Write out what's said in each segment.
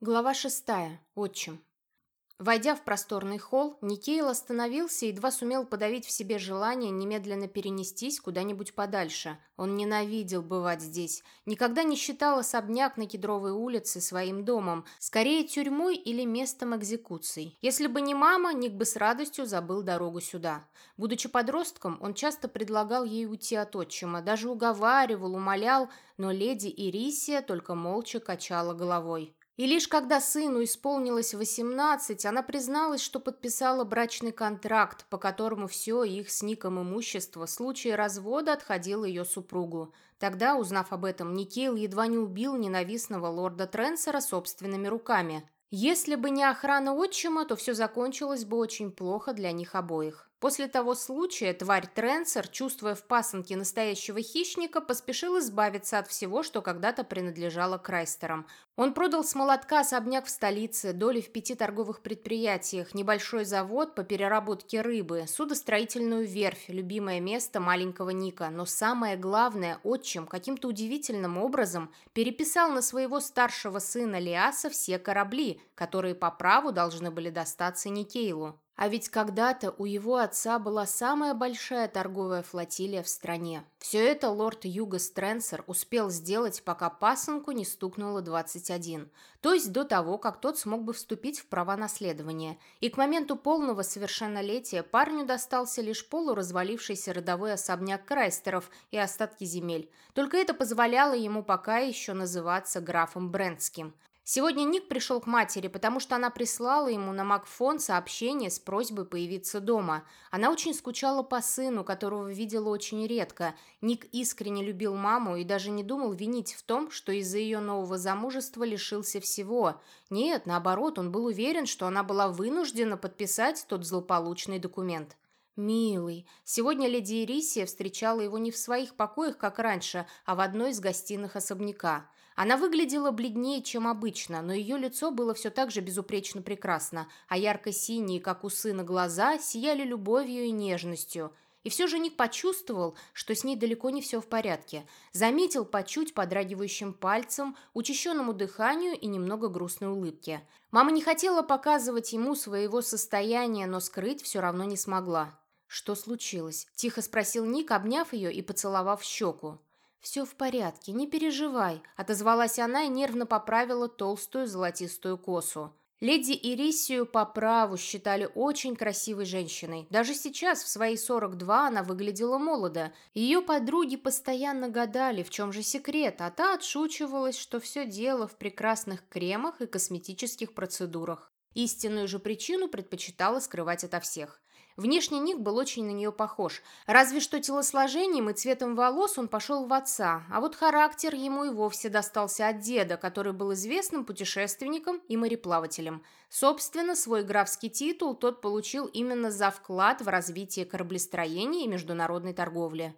Глава шестая. Отчим. Войдя в просторный холл, Никейл остановился и едва сумел подавить в себе желание немедленно перенестись куда-нибудь подальше. Он ненавидел бывать здесь. Никогда не считал особняк на Кедровой улице своим домом, скорее тюрьмой или местом экзекуций. Если бы не мама, Ник бы с радостью забыл дорогу сюда. Будучи подростком, он часто предлагал ей уйти от отчима, даже уговаривал, умолял, но леди Ирисия только молча качала головой. И лишь когда сыну исполнилось 18, она призналась, что подписала брачный контракт, по которому все их с Ником имущество в случае развода отходило ее супругу. Тогда, узнав об этом, Никейл едва не убил ненавистного лорда Тренсера собственными руками. Если бы не охрана отчима, то все закончилось бы очень плохо для них обоих. После того случая тварь Тренсер, чувствуя в пасынке настоящего хищника, поспешил избавиться от всего, что когда-то принадлежало Крайстерам. Он продал с молотка особняк в столице, доли в пяти торговых предприятиях, небольшой завод по переработке рыбы, судостроительную верфь, любимое место маленького Ника. Но самое главное, отчим каким-то удивительным образом переписал на своего старшего сына Лиаса все корабли, которые по праву должны были достаться Никейлу. А ведь когда-то у его отца была самая большая торговая флотилия в стране. Все это лорд Юга Стрэнсер успел сделать, пока пасынку не стукнуло 21, то есть до того, как тот смог бы вступить в права наследования. И к моменту полного совершеннолетия парню достался лишь полуразвалившийся родовой особняк Крайстеров и остатки земель. Только это позволяло ему пока еще называться графом Брентским. Сегодня Ник пришел к матери, потому что она прислала ему на Макфон сообщение с просьбой появиться дома. Она очень скучала по сыну, которого видела очень редко. Ник искренне любил маму и даже не думал винить в том, что из-за ее нового замужества лишился всего. Нет, наоборот, он был уверен, что она была вынуждена подписать тот злополучный документ. «Милый, сегодня леди Ирисия встречала его не в своих покоях, как раньше, а в одной из гостиных особняка. Она выглядела бледнее, чем обычно, но ее лицо было все так же безупречно прекрасно, а ярко-синие, как у сына, глаза сияли любовью и нежностью. И все же Ник почувствовал, что с ней далеко не все в порядке. Заметил по чуть подрагивающим пальцем, учащенному дыханию и немного грустной улыбке. Мама не хотела показывать ему своего состояния, но скрыть все равно не смогла. «Что случилось?» – тихо спросил Ник, обняв ее и поцеловав щеку. «Все в порядке, не переживай», — отозвалась она и нервно поправила толстую золотистую косу. Леди Ирисию по праву считали очень красивой женщиной. Даже сейчас, в свои 42, она выглядела молодо. Ее подруги постоянно гадали, в чем же секрет, а та отшучивалась, что все дело в прекрасных кремах и косметических процедурах. Истинную же причину предпочитала скрывать ото всех. Внешне Ник был очень на нее похож, разве что телосложением и цветом волос он пошел в отца, а вот характер ему и вовсе достался от деда, который был известным путешественником и мореплавателем. Собственно, свой графский титул тот получил именно за вклад в развитие кораблестроения и международной торговли.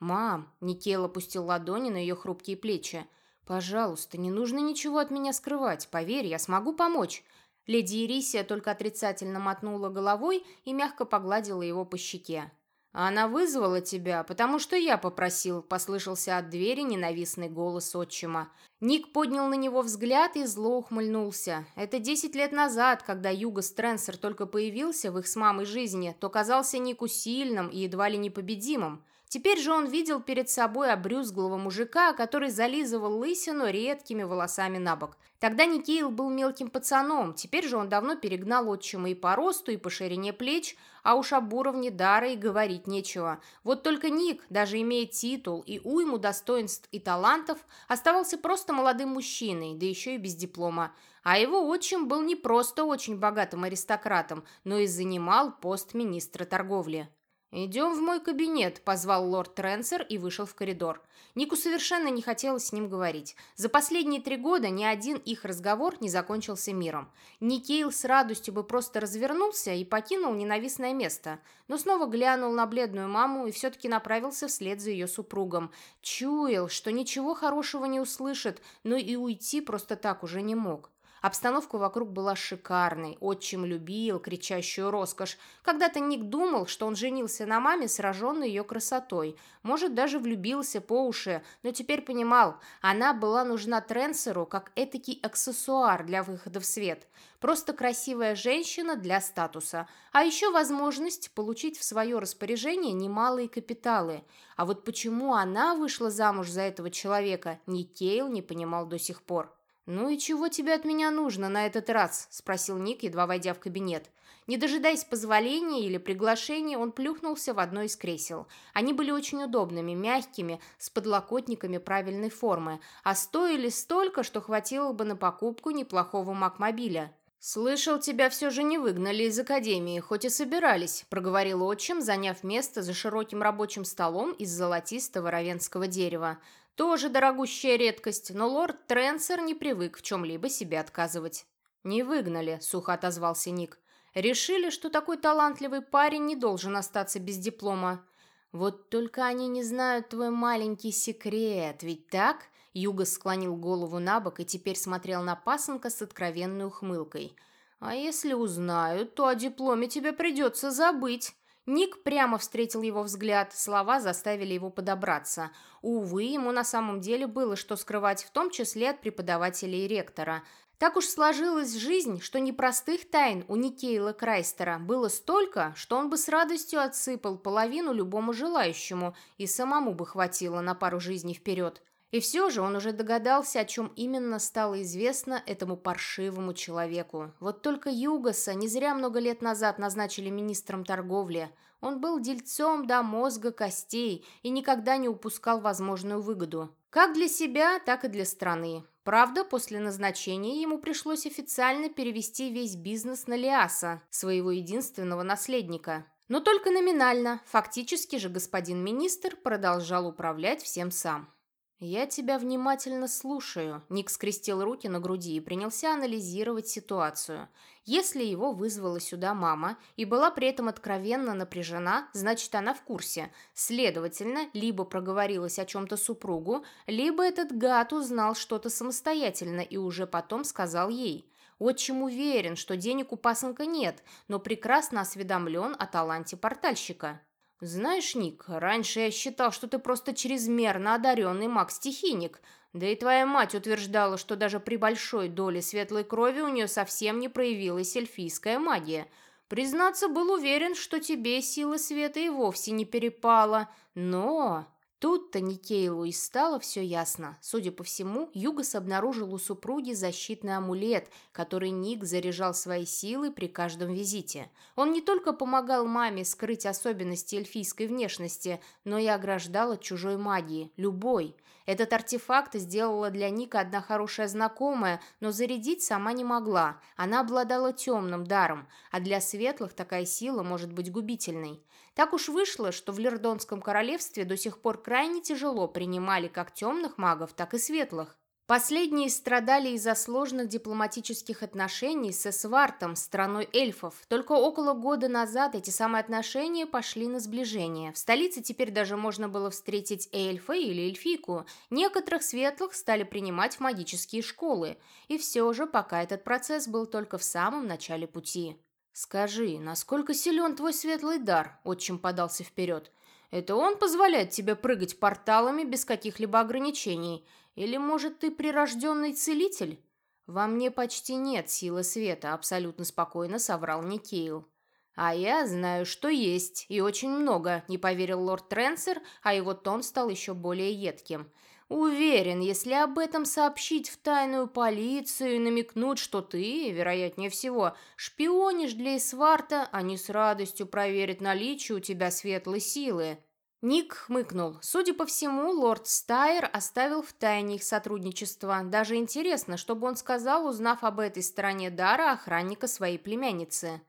«Мам», — Никел опустил ладони на ее хрупкие плечи, «пожалуйста, не нужно ничего от меня скрывать, поверь, я смогу помочь». Леди Ирисия только отрицательно мотнула головой и мягко погладила его по щеке. «Она вызвала тебя, потому что я попросил», — послышался от двери ненавистный голос отчима. Ник поднял на него взгляд и зло ухмыльнулся. Это десять лет назад, когда Юго Стрэнсер только появился в их с мамой жизни, то казался Нику сильным и едва ли непобедимым. Теперь же он видел перед собой обрюзглого мужика, который зализывал лысину редкими волосами на бок. Тогда Никейл был мелким пацаном, теперь же он давно перегнал отчима и по росту, и по ширине плеч, а уж об уровне дара и говорить нечего. Вот только Ник, даже имея титул и уйму достоинств и талантов, оставался просто молодым мужчиной, да еще и без диплома. А его отчим был не просто очень богатым аристократом, но и занимал пост министра торговли. «Идем в мой кабинет», – позвал лорд Тренсер и вышел в коридор. Нику совершенно не хотелось с ним говорить. За последние три года ни один их разговор не закончился миром. Никейл с радостью бы просто развернулся и покинул ненавистное место, но снова глянул на бледную маму и все-таки направился вслед за ее супругом. Чуял, что ничего хорошего не услышит, но и уйти просто так уже не мог. Обстановка вокруг была шикарной, отчим любил кричащую роскошь. Когда-то Ник думал, что он женился на маме, сраженной ее красотой. Может, даже влюбился по уши, но теперь понимал, она была нужна Тренсеру как этакий аксессуар для выхода в свет. Просто красивая женщина для статуса. А еще возможность получить в свое распоряжение немалые капиталы. А вот почему она вышла замуж за этого человека, ни Кейл не понимал до сих пор. «Ну и чего тебе от меня нужно на этот раз?» – спросил Ник, едва войдя в кабинет. Не дожидаясь позволения или приглашения, он плюхнулся в одно из кресел. Они были очень удобными, мягкими, с подлокотниками правильной формы, а стоили столько, что хватило бы на покупку неплохого макмобиля. «Слышал, тебя все же не выгнали из академии, хоть и собирались», – проговорил отчим, заняв место за широким рабочим столом из золотистого равенского дерева. Тоже дорогущая редкость, но лорд Тренсер не привык в чем-либо себе отказывать. «Не выгнали», — сухо отозвался Ник. «Решили, что такой талантливый парень не должен остаться без диплома». «Вот только они не знают твой маленький секрет, ведь так?» Юга склонил голову на бок и теперь смотрел на пасынка с откровенной ухмылкой. «А если узнают, то о дипломе тебе придется забыть». Ник прямо встретил его взгляд, слова заставили его подобраться. Увы, ему на самом деле было что скрывать, в том числе от преподавателя и ректора. Так уж сложилась жизнь, что непростых тайн у Никейла Крайстера было столько, что он бы с радостью отсыпал половину любому желающему, и самому бы хватило на пару жизней вперед. И все же он уже догадался, о чем именно стало известно этому паршивому человеку. Вот только Югаса не зря много лет назад назначили министром торговли. Он был дельцом до мозга костей и никогда не упускал возможную выгоду. Как для себя, так и для страны. Правда, после назначения ему пришлось официально перевести весь бизнес на Лиаса, своего единственного наследника. Но только номинально, фактически же господин министр продолжал управлять всем сам. «Я тебя внимательно слушаю», — Ник скрестил руки на груди и принялся анализировать ситуацию. Если его вызвала сюда мама и была при этом откровенно напряжена, значит, она в курсе. Следовательно, либо проговорилась о чем-то супругу, либо этот гад узнал что-то самостоятельно и уже потом сказал ей. Отчим уверен, что денег у пасынка нет, но прекрасно осведомлен о таланте портальщика. «Знаешь, Ник, раньше я считал, что ты просто чрезмерно одаренный маг-стихийник. Да и твоя мать утверждала, что даже при большой доле светлой крови у нее совсем не проявилась эльфийская магия. Признаться, был уверен, что тебе сила света и вовсе не перепала. Но...» Тут-то Никейлу и стало все ясно. Судя по всему, Югас обнаружил у супруги защитный амулет, который Ник заряжал свои силы при каждом визите. Он не только помогал маме скрыть особенности эльфийской внешности, но и ограждал от чужой магии, любой. Этот артефакт сделала для Ника одна хорошая знакомая, но зарядить сама не могла. Она обладала темным даром, а для светлых такая сила может быть губительной. Так уж вышло, что в Лердонском королевстве до сих пор крайне тяжело принимали как темных магов, так и светлых. Последние страдали из-за сложных дипломатических отношений с Эсвартом, страной эльфов. Только около года назад эти самые отношения пошли на сближение. В столице теперь даже можно было встретить эльфа или эльфийку. Некоторых светлых стали принимать в магические школы. И все же, пока этот процесс был только в самом начале пути. «Скажи, насколько силен твой светлый дар?» – отчим подался вперед. «Это он позволяет тебе прыгать порталами без каких-либо ограничений? Или, может, ты прирожденный целитель?» «Во мне почти нет силы света», – абсолютно спокойно соврал Никейл. «А я знаю, что есть, и очень много», – не поверил лорд Тренсер, а его тон стал еще более едким. Уверен, если об этом сообщить в тайную полицию и намекнуть, что ты, вероятнее всего, шпионишь для Исварта, они с радостью проверят наличие у тебя светлой силы. Ник хмыкнул. Судя по всему, лорд Стайер оставил в тайне их сотрудничество. Даже интересно, что бы он сказал, узнав об этой стороне дара охранника своей племянницы.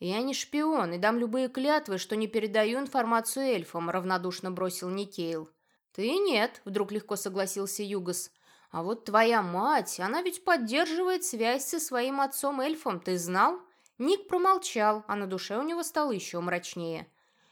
«Я не шпион и дам любые клятвы, что не передаю информацию эльфам», равнодушно бросил Никейл. «Ты нет», — вдруг легко согласился Югас. «А вот твоя мать, она ведь поддерживает связь со своим отцом-эльфом, ты знал?» Ник промолчал, а на душе у него стало еще мрачнее.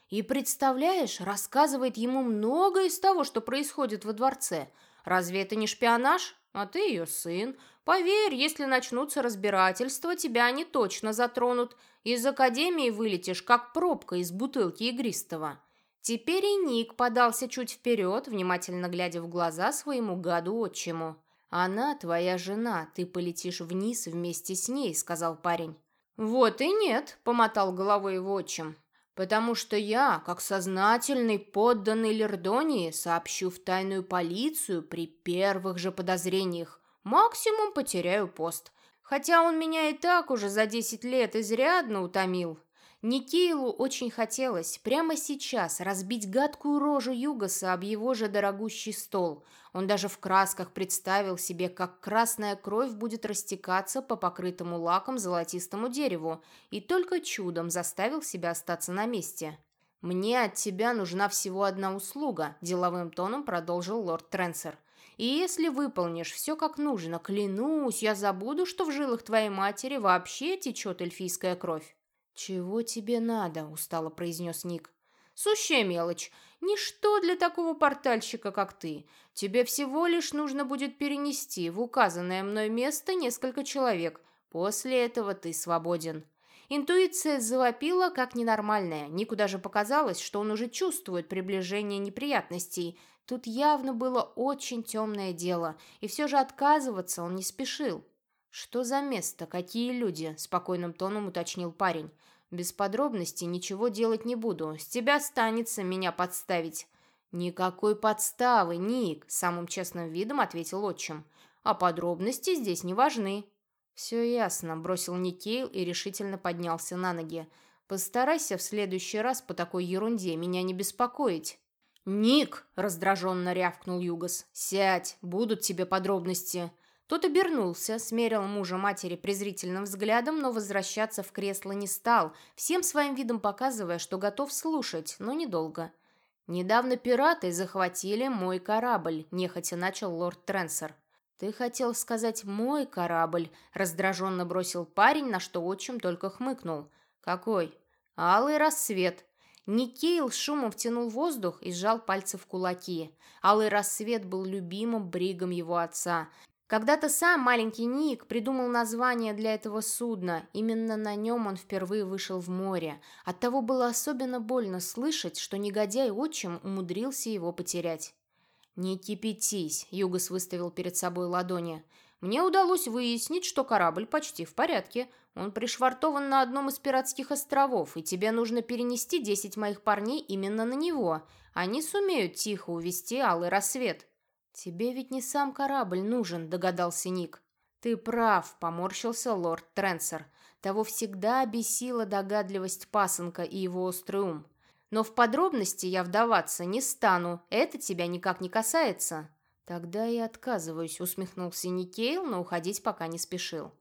«И представляешь, рассказывает ему многое из того, что происходит во дворце. Разве это не шпионаж?» а ты ее сын. Поверь, если начнутся разбирательства, тебя они точно затронут. Из академии вылетишь, как пробка из бутылки игристого». Теперь и Ник подался чуть вперед, внимательно глядя в глаза своему гаду-отчиму. «Она твоя жена, ты полетишь вниз вместе с ней», — сказал парень. «Вот и нет», — помотал головой его отчим. «Потому что я, как сознательный подданный Лердонии, сообщу в тайную полицию при первых же подозрениях. Максимум потеряю пост. Хотя он меня и так уже за десять лет изрядно утомил. Никейлу очень хотелось прямо сейчас разбить гадкую рожу Югоса об его же дорогущий стол. Он даже в красках представил себе, как красная кровь будет растекаться по покрытому лаком золотистому дереву, и только чудом заставил себя остаться на месте. «Мне от тебя нужна всего одна услуга», – деловым тоном продолжил лорд Тренсер. «И если выполнишь все как нужно, клянусь, я забуду, что в жилах твоей матери вообще течет эльфийская кровь». «Чего тебе надо?» – устало произнес Ник. «Сущая мелочь. Ничто для такого портальщика, как ты. Тебе всего лишь нужно будет перенести в указанное мной место несколько человек. После этого ты свободен». Интуиция завопила, как ненормальная. Нику даже показалось, что он уже чувствует приближение неприятностей. Тут явно было очень темное дело, и все же отказываться он не спешил. «Что за место? Какие люди?» – спокойным тоном уточнил парень. Без подробностей ничего делать не буду. С тебя останется меня подставить». «Никакой подставы, Ник», — самым честным видом ответил отчим. «А подробности здесь не важны». «Все ясно», — бросил Никейл и решительно поднялся на ноги. «Постарайся в следующий раз по такой ерунде меня не беспокоить». «Ник!» — раздраженно рявкнул Югос. «Сядь, будут тебе подробности». Тот обернулся, смерил мужа матери презрительным взглядом, но возвращаться в кресло не стал, всем своим видом показывая, что готов слушать, но недолго. «Недавно пираты захватили мой корабль», – нехотя начал лорд Тренсер. «Ты хотел сказать «мой корабль», – раздраженно бросил парень, на что отчим только хмыкнул. «Какой?» «Алый рассвет». Никейл шумом втянул воздух и сжал пальцы в кулаки. Алый рассвет был любимым бригом его отца. Когда-то сам маленький Ник придумал название для этого судна. Именно на нем он впервые вышел в море. Оттого было особенно больно слышать, что негодяй отчим умудрился его потерять. «Не кипятись», — Югос выставил перед собой ладони. «Мне удалось выяснить, что корабль почти в порядке. Он пришвартован на одном из пиратских островов, и тебе нужно перенести десять моих парней именно на него. Они сумеют тихо увести алый рассвет». «Тебе ведь не сам корабль нужен», — догадался Ник. «Ты прав», — поморщился лорд Тренсер. Того всегда бесила догадливость пасынка и его острый ум. «Но в подробности я вдаваться не стану, это тебя никак не касается». «Тогда я отказываюсь», — усмехнулся Никейл, но уходить пока не спешил.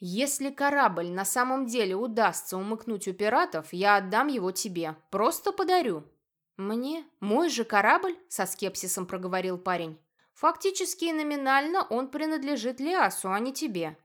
«Если корабль на самом деле удастся умыкнуть у пиратов, я отдам его тебе. Просто подарю». «Мне? Мой же корабль?» — со скепсисом проговорил парень. Фактически и номинально он принадлежит Лиасу, а не тебе.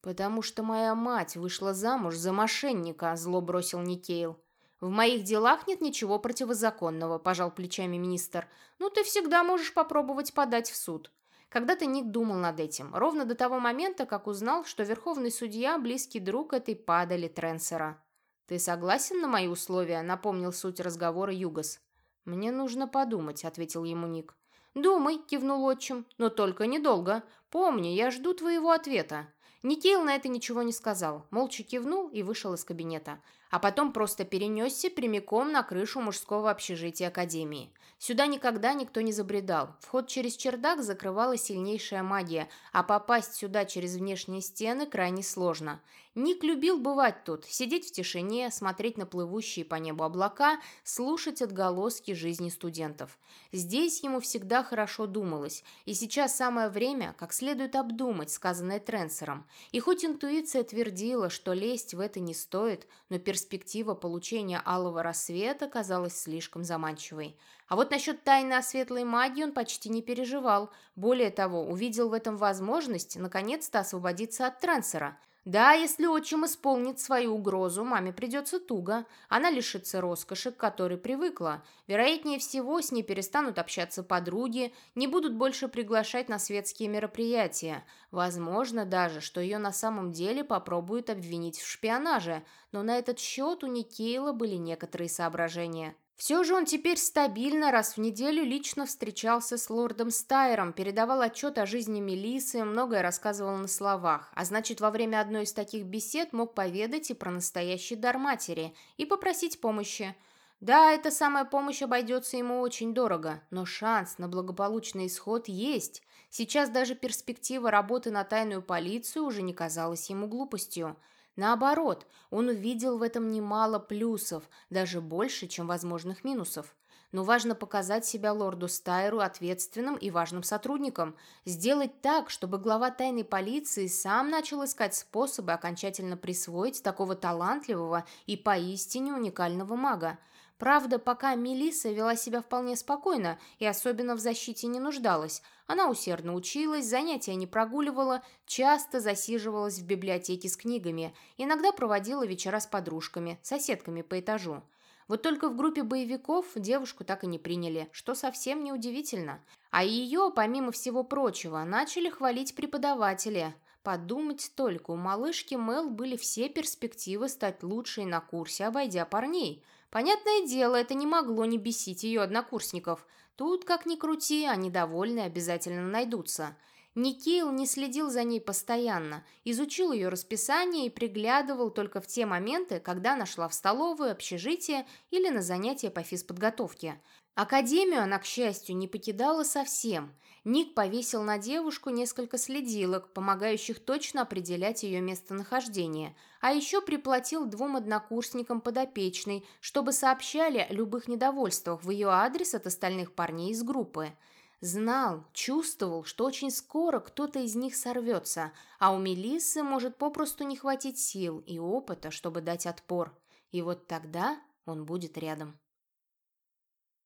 Потому что моя мать вышла замуж за мошенника, зло бросил Никейл. В моих делах нет ничего противозаконного, пожал плечами министр. Ну ты всегда можешь попробовать подать в суд. Когда-то Ник думал над этим, ровно до того момента, как узнал, что верховный судья – близкий друг этой падали Тренсера. «Ты согласен на мои условия?» – напомнил суть разговора Югос. «Мне нужно подумать», – ответил ему Ник. «Думай», — кивнул отчим, — «но только недолго. Помни, я жду твоего ответа». Никейл на это ничего не сказал, молча кивнул и вышел из кабинета а потом просто перенесся прямиком на крышу мужского общежития Академии. Сюда никогда никто не забредал. Вход через чердак закрывала сильнейшая магия, а попасть сюда через внешние стены крайне сложно. Ник любил бывать тут, сидеть в тишине, смотреть на плывущие по небу облака, слушать отголоски жизни студентов. Здесь ему всегда хорошо думалось, и сейчас самое время как следует обдумать сказанное Тренсером. И хоть интуиция твердила, что лезть в это не стоит, но перспектива получения алого рассвета казалась слишком заманчивой. А вот насчет тайны о светлой магии он почти не переживал. Более того, увидел в этом возможность наконец-то освободиться от трансера. Да, если отчим исполнит свою угрозу, маме придется туго. Она лишится роскоши, к которой привыкла. Вероятнее всего, с ней перестанут общаться подруги, не будут больше приглашать на светские мероприятия. Возможно даже, что ее на самом деле попробуют обвинить в шпионаже, но на этот счет у Никейла были некоторые соображения. Все же он теперь стабильно раз в неделю лично встречался с лордом Стайером, передавал отчет о жизни Мелисы, многое рассказывал на словах, а значит, во время одной из таких бесед мог поведать и про настоящий дар матери, и попросить помощи. Да, эта самая помощь обойдется ему очень дорого, но шанс на благополучный исход есть. Сейчас даже перспектива работы на тайную полицию уже не казалась ему глупостью. Наоборот, он увидел в этом немало плюсов, даже больше, чем возможных минусов. Но важно показать себя лорду Стайру ответственным и важным сотрудником, сделать так, чтобы глава тайной полиции сам начал искать способы окончательно присвоить такого талантливого и поистине уникального мага. Правда, пока Мелисса вела себя вполне спокойно и особенно в защите не нуждалась. Она усердно училась, занятия не прогуливала, часто засиживалась в библиотеке с книгами, иногда проводила вечера с подружками, соседками по этажу. Вот только в группе боевиков девушку так и не приняли, что совсем неудивительно. А ее, помимо всего прочего, начали хвалить преподаватели. Подумать только, у малышки Мел были все перспективы стать лучшей на курсе, обойдя парней – Понятное дело, это не могло не бесить ее однокурсников. Тут, как ни крути, они довольны обязательно найдутся. Никейл не следил за ней постоянно, изучил ее расписание и приглядывал только в те моменты, когда нашла в столовую, общежитие или на занятия по физподготовке. Академию она, к счастью, не покидала совсем. Ник повесил на девушку несколько следилок, помогающих точно определять ее местонахождение, а еще приплатил двум однокурсникам подопечной, чтобы сообщали о любых недовольствах в ее адрес от остальных парней из группы. Знал, чувствовал, что очень скоро кто-то из них сорвется, а у Мелиссы может попросту не хватить сил и опыта, чтобы дать отпор. И вот тогда он будет рядом.